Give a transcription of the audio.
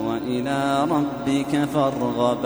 وإلى ربك فارغب.